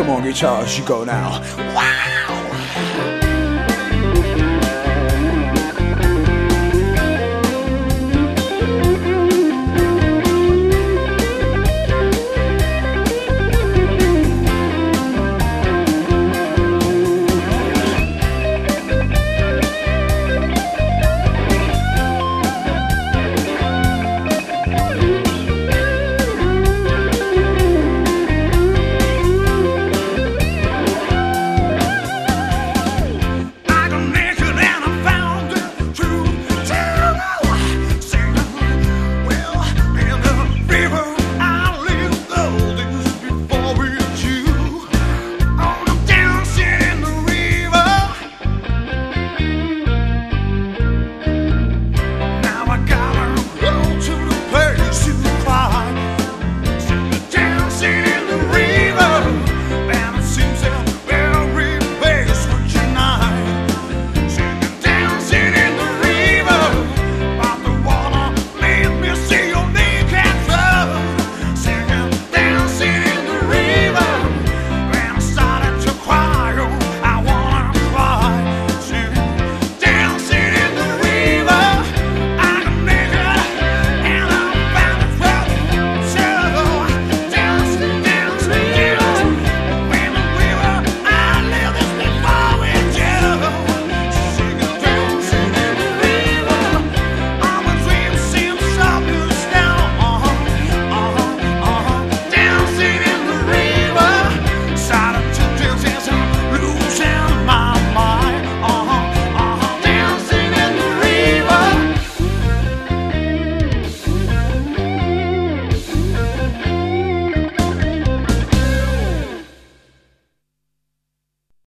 Come on guitars, you go now. Wow.